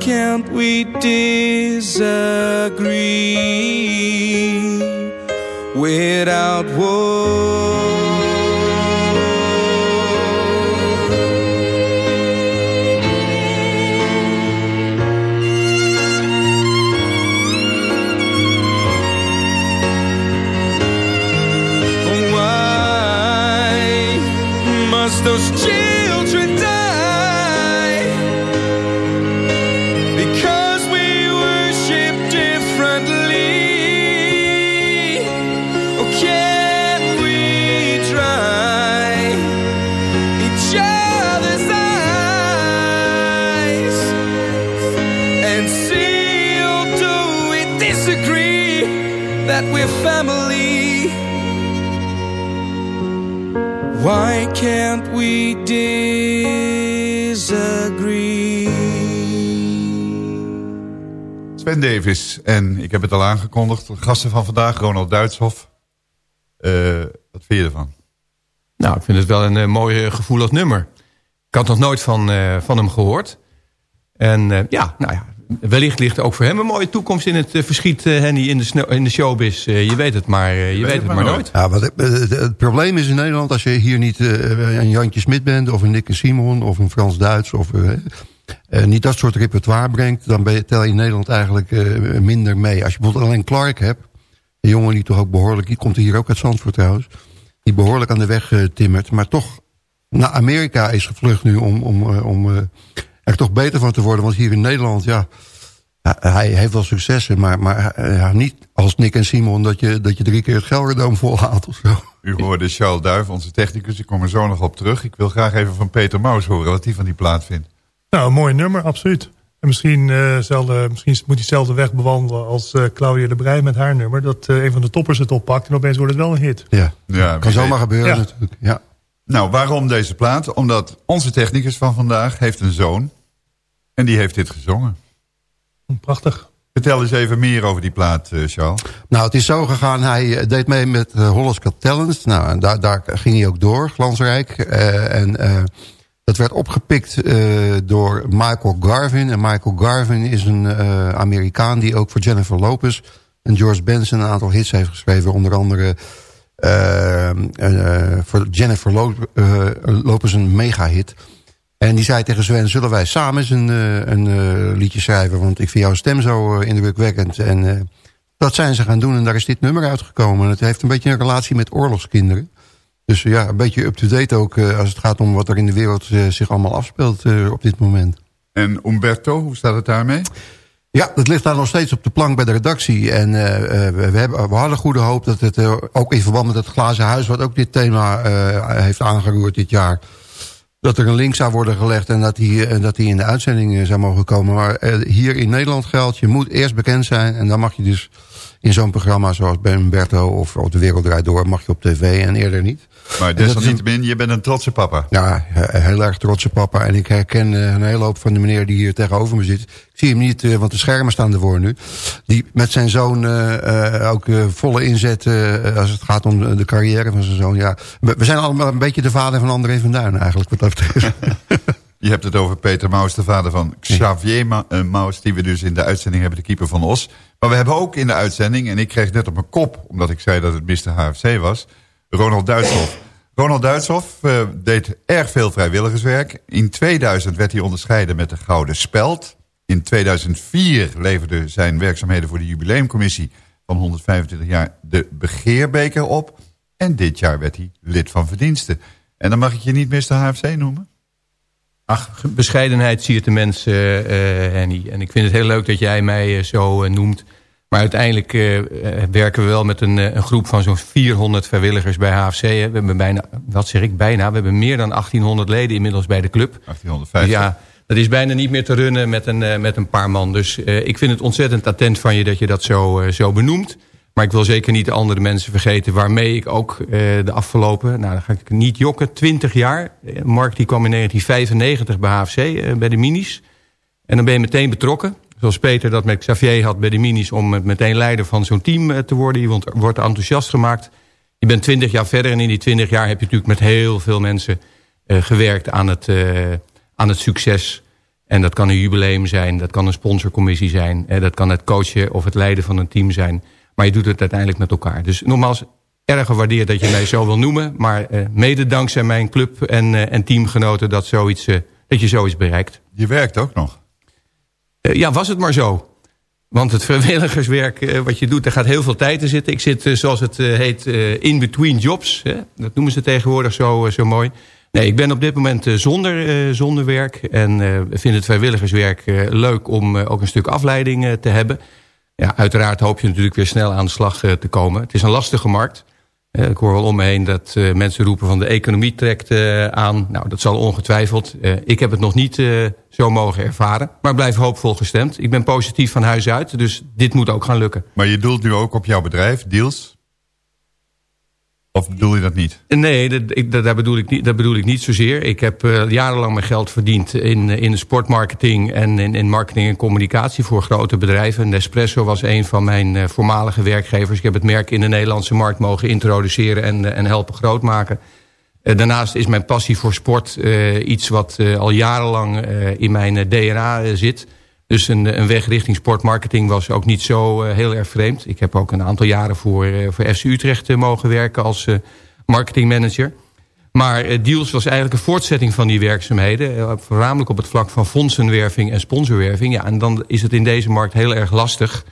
can't we disagree without war? Why can't we disagree? Sven Davis. En ik heb het al aangekondigd. De gasten van vandaag, Ronald Duitshof. Uh, wat vind je ervan? Nou, ik vind het wel een uh, mooi gevoelig nummer. Ik had nog nooit van, uh, van hem gehoord. En ja, nou ja, wellicht ligt ook voor hem een mooie toekomst in het verschiet, Henny, in de, in de showbiz. je weet het maar, je, je weet, het maar nooit. Ja, wat, het, het, probleem is in Nederland, als je hier niet een Jantje Smit bent... of een Nick Simon of een Frans Duits... of uh, niet dat soort repertoire brengt... dan ben je, tel je in Nederland eigenlijk uh, minder mee. Als je bijvoorbeeld alleen Clark hebt... een jongen die toch ook behoorlijk... die komt hier ook uit Zandvoort trouwens... die behoorlijk aan de weg uh, timmert... maar toch naar Amerika is gevlucht nu... om, om, om er toch beter van te worden. Want hier in Nederland, ja... Hij heeft wel successen, maar, maar ja, niet als Nick en Simon... dat je, dat je drie keer het Gelderdoom volhaalt of zo. U hoorde Charles Duif, onze technicus. Ik kom er zo nog op terug. Ik wil graag even van Peter Maus horen wat hij van die plaat vindt. Nou, een mooi nummer, absoluut. En misschien, uh, zelfde, misschien moet hij dezelfde weg bewandelen als uh, Claudia de Brij met haar nummer. Dat uh, een van de toppers het oppakt en opeens wordt het wel een hit. Ja, ja kan zomaar gebeuren ja. natuurlijk. Ja. Nou, waarom deze plaat? Omdat onze technicus van vandaag heeft een zoon. En die heeft dit gezongen. Prachtig. Vertel eens even meer over die plaat, Charles. Nou, het is zo gegaan. Hij deed mee met uh, Hollands Got Talent. Nou, en daar, daar ging hij ook door, glansrijk. en dat werd opgepikt uh, door Michael Garvin. En Michael Garvin is een uh, Amerikaan die ook voor Jennifer Lopez en George Benson een aantal hits heeft geschreven. Onder andere uh, voor Jennifer Lopez een mega-hit. En die zei tegen Sven, zullen wij samen eens een, een liedje schrijven? Want ik vind jouw stem zo indrukwekkend. En dat zijn ze gaan doen en daar is dit nummer uitgekomen. Het heeft een beetje een relatie met oorlogskinderen. Dus ja, een beetje up-to-date ook als het gaat om wat er in de wereld zich allemaal afspeelt op dit moment. En Umberto, hoe staat het daarmee? Ja, dat ligt daar nog steeds op de plank bij de redactie. En we, hebben, we hadden goede hoop dat het ook in verband met het glazen huis... wat ook dit thema heeft aangeroerd dit jaar... dat er een link zou worden gelegd en dat die, dat die in de uitzending zou mogen komen. Maar hier in Nederland geldt, je moet eerst bekend zijn... en dan mag je dus in zo'n programma zoals bij Umberto of op De Wereld Draait Door... mag je op tv en eerder niet. Maar desalniettemin, je bent een trotse papa. Ja, heel erg trotse papa. En ik herken eh, een hele hoop van de meneer die hier tegenover me zit. Ik zie hem niet, eh, want de schermen staan ervoor nu. Die met zijn zoon uh, ook volle inzet als het gaat om de carrière van zijn zoon. Ja, we zijn allemaal een beetje de vader van André van Duin eigenlijk. Wat dat betreft. Je hebt het over Peter Maus, de vader van Xavier Maus... die we dus in de uitzending hebben, de keeper van Os. Maar we hebben ook in de uitzending, en ik kreeg net op mijn kop... omdat ik zei dat het Mr. HFC was... Ronald Duitshoff. Ronald Duitshoff uh, deed erg veel vrijwilligerswerk. In 2000 werd hij onderscheiden met de Gouden Speld. In 2004 leverde zijn werkzaamheden voor de jubileumcommissie... van 125 jaar de Begeerbeker op. En dit jaar werd hij lid van verdiensten. En dan mag ik je niet Mr. HFC noemen? Ach, bescheidenheid zie je de mensen, uh, Henny. En ik vind het heel leuk dat jij mij uh, zo uh, noemt. Maar uiteindelijk uh, werken we wel met een, een groep van zo'n 400 vrijwilligers bij HFC. We hebben bijna, wat zeg ik bijna, we hebben meer dan 1800 leden inmiddels bij de club. 1850. ja, dat is bijna niet meer te runnen met een, uh, met een paar man. Dus uh, ik vind het ontzettend attent van je dat je dat zo, zo benoemt. Maar ik wil zeker niet de andere mensen vergeten waarmee ik ook de afgelopen, nou dan ga ik niet jokken, 20 jaar. Mark die kwam in 1995 bij HFC, bij de minis. En dan ben je meteen betrokken zoals Peter dat met Xavier had bij de minis... om meteen leider van zo'n team eh, te worden. Je wordt enthousiast gemaakt. Je bent twintig jaar verder en in die twintig jaar heb je natuurlijk met heel veel mensen gewerkt aan het, aan het succes. En dat kan een jubileum zijn, dat kan een sponsorcommissie zijn... Dat kan het coachen of het leiden van een team zijn. Maar je doet het uiteindelijk met elkaar. Dus nogmaals, erg gewaardeerd dat je mij zo wil noemen... maar mede dankzij mijn club en, en teamgenoten dat, zoiets, dat je zoiets bereikt. Je werkt ook nog? Eh, ja, was het maar zo. Want het vrijwilligerswerk eh, wat je doet, daar gaat heel veel tijd in zitten. Ik zit, eh, zoals het heet, in between jobs. Dat noemen ze tegenwoordig zo, zo mooi. Nee, ik ben op dit moment zonder, zonder werk. En vind het vrijwilligerswerk leuk om ook een stuk afleiding te hebben. Ja, uiteraard hoop je natuurlijk weer snel aan de slag te komen. Het is een lastige markt. Uh, ik hoor wel om me heen dat uh, mensen roepen van de economie trekt aan. Nou, dat zal ongetwijfeld. ik heb het nog niet zo mogen ervaren. Maar blijf hoopvol gestemd. Ik ben positief van huis uit, dus dit moet ook gaan lukken. Maar je doelt nu ook op jouw bedrijf, Deals? Of bedoel je dat niet? Nee, dat, dat, bedoel, ik niet, dat bedoel ik niet zozeer. Ik heb uh, jarenlang mijn geld verdiend in, in sportmarketing... en in, in, marketing en communicatie voor grote bedrijven. Nespresso was een van mijn uh, voormalige werkgevers. Ik heb het merk in de Nederlandse markt mogen introduceren... en, en helpen groot maken. daarnaast is mijn passie voor sport iets wat al jarenlang in mijn DNA zit... Dus een, een weg richting sportmarketing was ook niet zo uh, heel erg vreemd. Ik heb ook een aantal jaren voor, uh, voor FC Utrecht uh, mogen werken als marketingmanager. Maar Deals was eigenlijk een voortzetting van die werkzaamheden. voornamelijk op het vlak van fondsenwerving en sponsorwerving. Ja, en dan is het in deze markt heel erg lastig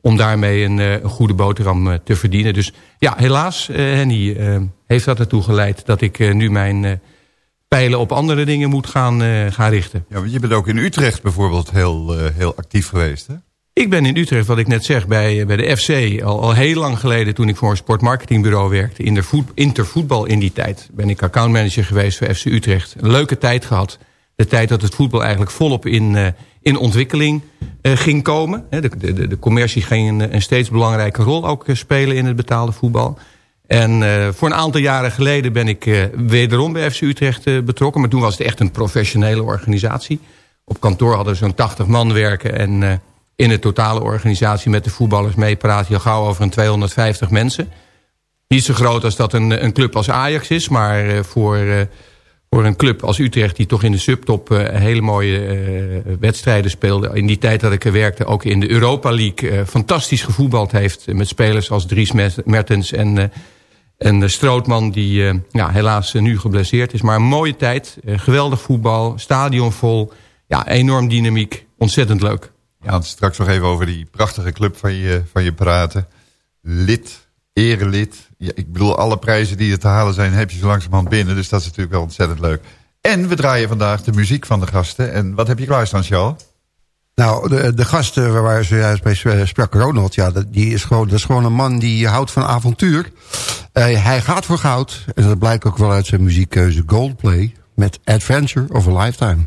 om daarmee een, een goede boterham te verdienen. Dus ja, helaas, Henny, heeft dat ertoe geleid dat ik nu mijn pijlen op andere dingen moet gaan, uh, gaan richten. Ja, want je bent ook in Utrecht bijvoorbeeld heel, uh, heel actief geweest, hè? Ik ben in Utrecht, wat ik net zeg, bij, bij de FC. Al, al heel lang geleden toen ik voor een sportmarketingbureau werkte. In de voet, intervoetbal in die tijd. Ben ik accountmanager geweest voor FC Utrecht. Een leuke tijd gehad. De tijd dat het voetbal eigenlijk volop in, uh, in ontwikkeling ging komen. De, de, de commercie ging een, een steeds belangrijke rol ook spelen in het betaalde voetbal. En uh, voor een aantal jaren geleden ben ik uh, wederom bij FC Utrecht uh, betrokken. Maar toen was het echt een professionele organisatie. Op kantoor hadden we zo'n 80 man werken. En in de totale organisatie met de voetballers mee praat je gauw over een 250 mensen. Niet zo groot als dat een, een club als Ajax is. Maar voor, voor een club als Utrecht die toch in de subtop hele mooie wedstrijden speelde. In die tijd dat ik er werkte ook in de Europa League fantastisch gevoetbald heeft. Met spelers als Dries Mertens en... En de Strootman die uh, ja, helaas uh, nu geblesseerd is. Maar een mooie tijd. Uh, geweldig voetbal. Stadion vol. Ja, enorm dynamiek. Ontzettend leuk. Ja, ja straks nog even over die prachtige club van je, van je praten. Lid, erelid. Ja, ik bedoel, alle prijzen die er te halen zijn... heb je zo langzamerhand binnen. Dus dat is natuurlijk wel ontzettend leuk. En we draaien vandaag de muziek van de gasten. En wat heb je klaarstaan, Charles? Nou, de, de gasten waar ze juist bij sprak, Ronald... Ja, die is gewoon, dat is gewoon een man die houdt van avontuur. Uh, hij gaat voor goud. En dat blijkt ook wel uit zijn muziekkeuze Goldplay... met Adventure of a Lifetime.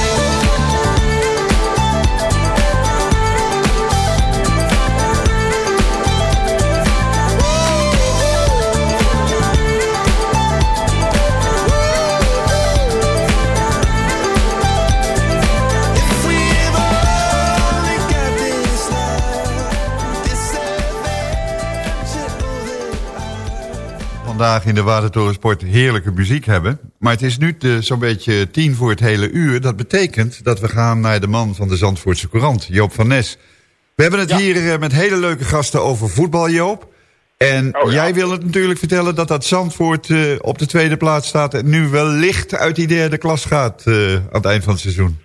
Vandaag in de Watertorensport heerlijke muziek hebben. Maar het is nu zo'n beetje tien voor het hele uur. Dat betekent dat we gaan naar de man van de Zandvoortse Courant, Joop van Nes. We hebben het hier eh, met hele leuke gasten over voetbal, Joop. En jij wil het natuurlijk vertellen dat dat Zandvoort eh, op de tweede plaats staat... en nu wellicht uit die derde klas gaat eh, aan het eind van het seizoen.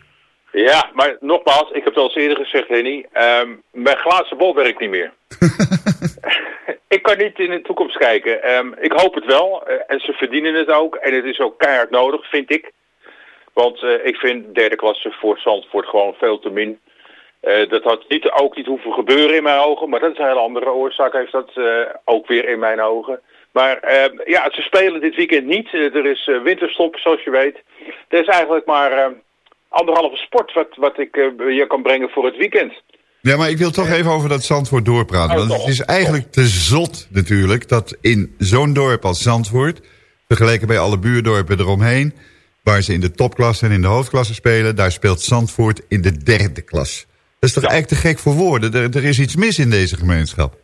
Ja, maar nogmaals, ik heb het al eens eerder gezegd, Henny. ehm, mijn glazen bol werkt niet meer. ik kan niet in de toekomst kijken. Ehm, ik hoop het wel. eh, en ze verdienen het ook. En het is ook keihard nodig, vind ik. Want eh, ik vind derde klasse voor Zandvoort gewoon veel te min. Eh, dat had niet, ook niet hoeven gebeuren in mijn ogen. Maar dat is een hele andere oorzaak, heeft dat ook weer in mijn ogen. Maar ehm, ja, ze spelen dit weekend niet. Er is winterstop, zoals je weet. Er is eigenlijk maar anderhalve sport wat, wat ik eh, je kan brengen voor het weekend. Ja, maar ik wil toch even over dat Zandvoort doorpraten. Oh, Want het is eigenlijk te zot natuurlijk dat in zo'n dorp als Zandvoort... vergeleken bij alle buurdorpen eromheen... waar ze in de topklasse en in de hoofdklasse spelen... daar speelt Zandvoort in de derde klas. Dat is toch eigenlijk te gek voor woorden? Er, er is iets mis in deze gemeenschap.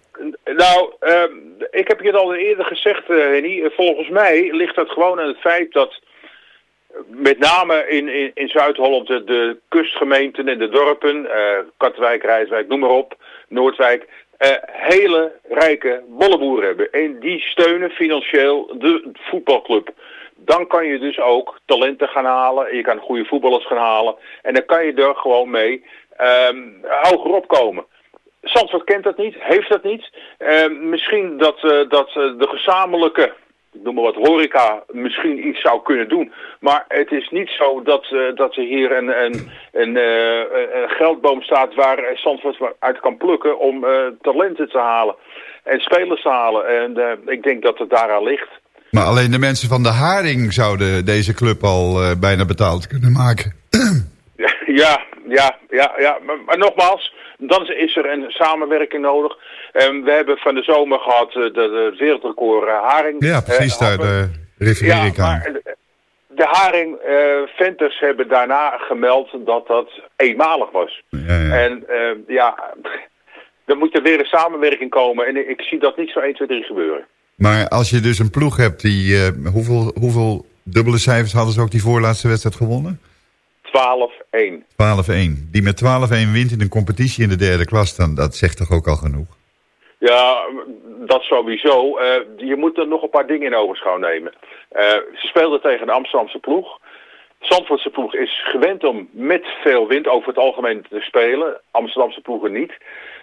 Nou, ehm, ik heb je het al eerder gezegd, eh, Henny. Eh, Volgens mij ligt dat gewoon aan het feit dat eh, met name in, in, in Zuid-Holland de, kustgemeenten en de dorpen, eh Katwijk, Rijswijk, noem maar op, Noordwijk, eh, hele rijke bolleboeren hebben. En die steunen financieel de voetbalclub. Dan kan je dus ook talenten gaan halen. Je kan goede voetballers gaan halen. En dan kan je er gewoon mee ehm hoger opkomen. Zandvoort kent dat niet, heeft dat niet. Eh, misschien dat, eh, dat de gezamenlijke, ik noem maar wat, horeca misschien iets zou kunnen doen. Maar het is niet zo dat, eh, dat er hier een, een, een, eh, een geldboom staat waar eh, Zandvoort uit kan plukken om talenten te halen. En spelers te halen. En ik denk dat het daaraan ligt. Maar alleen de mensen van de Haring zouden deze club al bijna betaald kunnen maken. Ja, ja, ja, ja. Maar, maar nogmaals, dan is er een samenwerking nodig. Ehm, we hebben van de zomer gehad eh, de, de wereldrecord eh, haring. Ja, precies, Eh, daar eh, refereer ja, ik aan. maar de- de haring eh, venters hebben daarna gemeld dat dat eenmalig was. En eh, ja, dan moet er weer een samenwerking komen. En ik zie dat niet zo 1, 2, 3 gebeuren. Maar als je dus een ploeg hebt die... eh, hoeveel, hoeveel dubbele cijfers hadden ze ook die voorlaatste wedstrijd gewonnen? 12-1. 12-1. Die met 12-1 wint in een competitie in de derde klas, dan, dat zegt toch ook al genoeg? Ja, dat sowieso. Eh, je moet er nog een paar dingen in ogenschouw nemen. Eh, ze speelden tegen de Amsterdamse ploeg. Zandvoortse ploeg is gewend om met veel wind over het algemeen te spelen. Amsterdamse ploegen niet.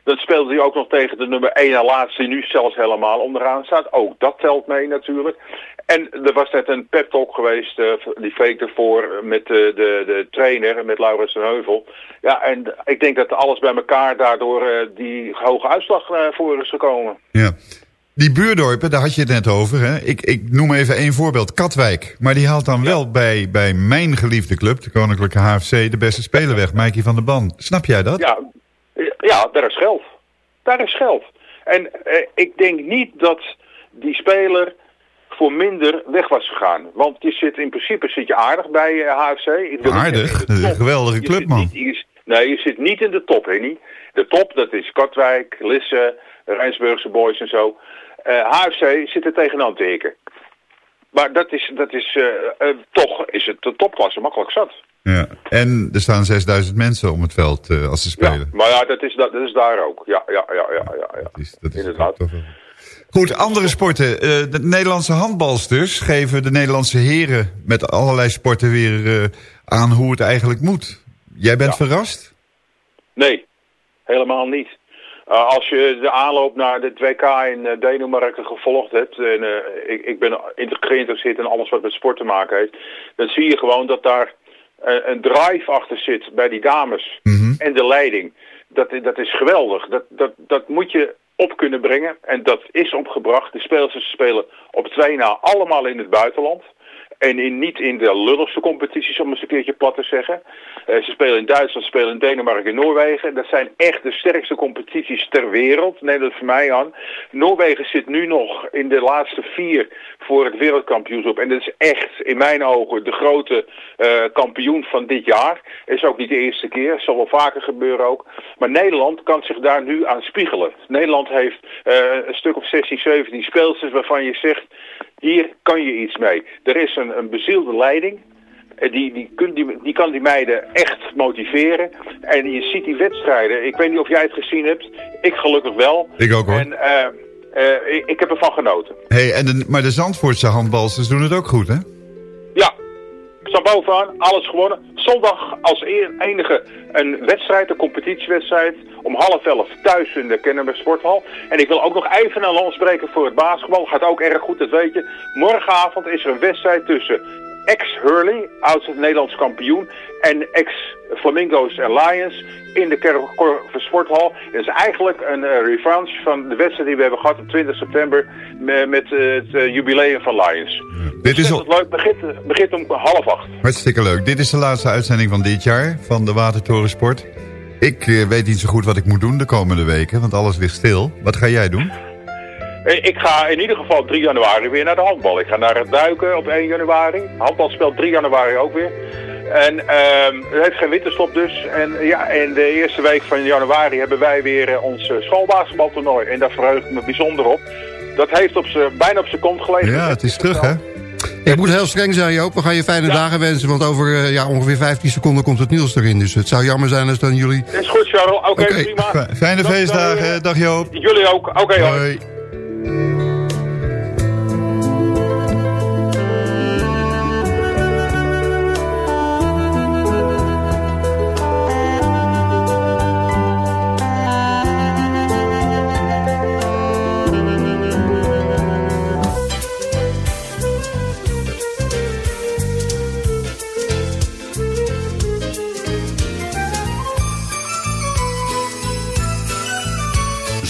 Dan speelde hij ook nog tegen de nummer 1 en laatste, die nu zelfs helemaal onderaan staat. Ook dat telt mee natuurlijk. En er was net een pep talk geweest, eh, die week ervoor, met de, de, de trainer, met Laurens en Heuvel. Ja, en ik denk dat alles bij elkaar daardoor eh, die hoge uitslag eh, voor is gekomen. Ja. Die buurdorpen, daar had je het net over. Hè? Ik, ik noem even één voorbeeld, Katwijk. Maar die haalt dan wel bij, bij mijn geliefde club, de Koninklijke HFC, de beste speler weg, Mikey van der Ban. Snap jij dat? Ja, ja, daar is geld. Daar is geld. En eh, ik denk niet dat die speler voor minder weg was gegaan. Want je zit in principe zit je aardig bij eh, HFC. Ik niet Aardig, dat is een geweldige club, man. nee, je zit niet in de top, Henny. De top, dat is Katwijk, Lisse, Rijnsburgse Boys en zo. Eh, HFC zit er tegenaan te hikken. Maar dat is, dat is eh, eh, toch is het de topklasse makkelijk zat. Ja. En er staan 6000 mensen om het veld eh, als ze spelen. Maar ja, dat is, dat, dat is daar ook. Ja, ja, ja, ja, ja. ja. Inderdaad. Goed, andere sporten. Eh, de Nederlandse handbalsters geven de Nederlandse heren met allerlei sporten weer eh, aan hoe het eigenlijk moet. Jij bent verrast? Nee, helemaal niet. Uh, als je de aanloop naar de 2K in Denemarken gevolgd hebt, en ik, ik ben geïnteresseerd in alles wat met sport te maken heeft, dan zie je gewoon dat daar een drive achter zit bij die dames Mhm. en de leiding. Dat, dat is geweldig. Dat, dat, dat moet je op kunnen brengen. En dat is opgebracht. De spelers spelen op twee na allemaal in het buitenland. En niet in de lulligste competities, om eens een keertje plat te zeggen. Uh, ze spelen in Duitsland, ze spelen in Denemarken en Noorwegen. Dat zijn echt de sterkste competities ter wereld. Neem dat voor mij aan. Noorwegen zit nu nog in de laatste vier voor het wereldkampioenschap. En dat is echt, in mijn ogen, de grote uh, kampioen van dit jaar. Is ook niet de eerste keer, zal wel vaker gebeuren ook. Maar Nederland kan zich daar nu aan spiegelen. Nederland heeft uh, een stuk of 16, 17 speelsters waarvan je zegt... Hier kan je iets mee. Er is een, een bezielde leiding. Die, die, die, die kan die meiden echt motiveren. En je ziet die wedstrijden. Ik weet niet of jij het gezien hebt. Ik gelukkig wel. Ik ook hoor. En uh, uh, ik, ik, heb ervan genoten. Hey, en de, maar de Zandvoortse handbalsters doen het ook goed, hè? Ja. Staan bovenaan. Alles gewonnen. Zondag als enige een wedstrijd, een competitiewedstrijd. Om half elf thuis in de Kennemer Sporthal. En ik wil ook nog even een land spreken voor het basketbal. Gaat ook erg goed, dat weet je. Morgenavond is er een wedstrijd tussen ex-Hurley, oud-Nederlands kampioen, en ex-Flamingo's Lions in de Kerkhoven Sporthal. Het is eigenlijk een uh, revanche van de wedstrijd die we hebben gehad op 20 september met uh, het uh, jubileum van Lions. Dit is al... leuk, begint, begint om half acht. Hartstikke leuk. Dit is de laatste uitzending van dit jaar van de Watertoren Sport. Ik weet niet zo goed wat ik moet doen de komende weken, want alles ligt stil. Wat ga jij doen? Ik ga in ieder geval 3 januari weer naar de handbal. Ik ga naar het duiken op 1 januari. Handbal speelt 3 januari ook weer. En uh, het heeft geen winterstop dus. En ja, in de eerste week van januari hebben wij weer uh, ons schoolbasketbaltoernooi. En daar verheug ik me bijzonder op. Dat heeft op bijna op zijn kont gelegen. Ja, het is terug hè? Ik moet heel streng zijn Joop. We gaan je fijne ja. dagen wensen. Want over uh, ja, ongeveer 15 seconden komt het nieuws erin. Dus het zou jammer zijn als dan jullie... Is goed Charles. Oké, okay, okay. prima. Fijne feestdagen. Dag Joop. Jullie ook. Oké okay, hoi. Thank you.